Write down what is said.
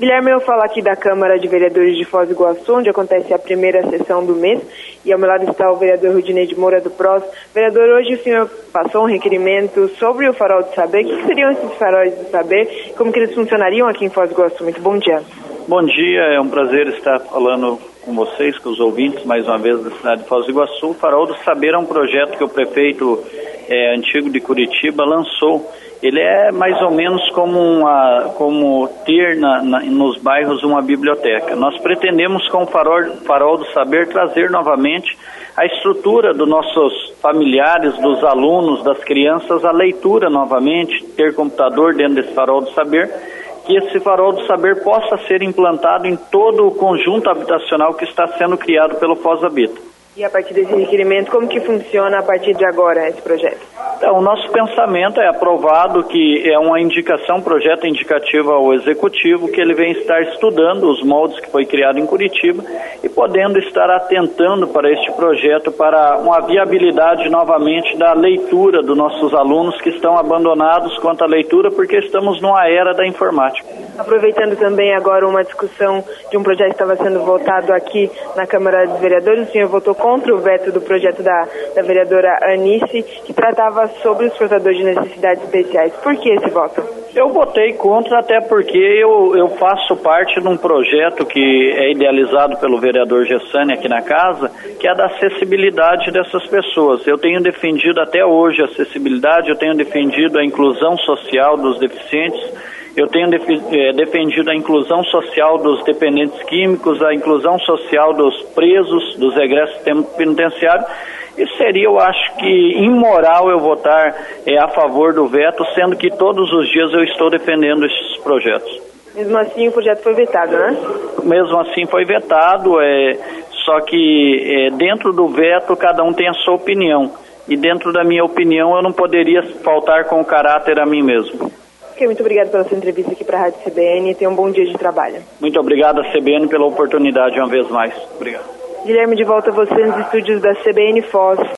Guilherme, eu falo aqui da Câmara de Vereadores de Foz do Iguaçu, onde acontece a primeira sessão do mês, e ao meu lado está o vereador Rudinei de Moura do PROS. Vereador, hoje o senhor passou um requerimento sobre o farol do saber. O que seriam esses faróis do saber? Como que eles funcionariam aqui em Foz do Iguaçu? Muito bom dia. Bom dia, é um prazer estar falando com vocês, com os ouvintes, mais uma vez da cidade de Foz do Iguaçu. O farol do saber é um projeto que o prefeito é, antigo de Curitiba lançou ele é mais ou menos como, uma, como ter na, na, nos bairros uma biblioteca. Nós pretendemos, com o farol, farol do Saber, trazer novamente a estrutura dos nossos familiares, dos alunos, das crianças, a leitura novamente, ter computador dentro desse farol do saber, que esse farol do saber possa ser implantado em todo o conjunto habitacional que está sendo criado pelo Foz Habita. E a partir desse requerimento, como que funciona a partir de agora esse projeto? Então, o nosso pensamento é aprovado que é uma indicação, projeto indicativo ao executivo, que ele vem estar estudando os moldes que foi criado em Curitiba e podendo estar atentando para este projeto para uma viabilidade novamente da leitura dos nossos alunos que estão abandonados quanto à leitura porque estamos numa era da informática. Aproveitando também agora uma discussão de um projeto que estava sendo votado aqui na Câmara dos Vereadores, o senhor votou contra o veto do projeto da, da vereadora Anice, que tratava sobre os portadores de necessidades especiais. Por que esse voto? Eu votei contra até porque eu, eu faço parte de um projeto que é idealizado pelo vereador Gessani aqui na casa, que é da acessibilidade dessas pessoas. Eu tenho defendido até hoje a acessibilidade, eu tenho defendido a inclusão social dos deficientes, eu tenho eh, defendido a inclusão social dos dependentes químicos, a inclusão social dos presos, dos egressos penitenciários. E seria, eu acho que imoral eu votar é, a favor do veto, sendo que todos os dias eu estou defendendo esses projetos. Mesmo assim, o projeto foi vetado, né? Mesmo assim, foi vetado. É, só que é, dentro do veto, cada um tem a sua opinião. E dentro da minha opinião, eu não poderia faltar com o caráter a mim mesmo. Muito obrigado pela sua entrevista aqui para a Rádio CBN e tenha um bom dia de trabalho. Muito obrigado à CBN pela oportunidade uma vez mais. Obrigado. Guilherme, de volta a você nos estúdios da CBN Foz.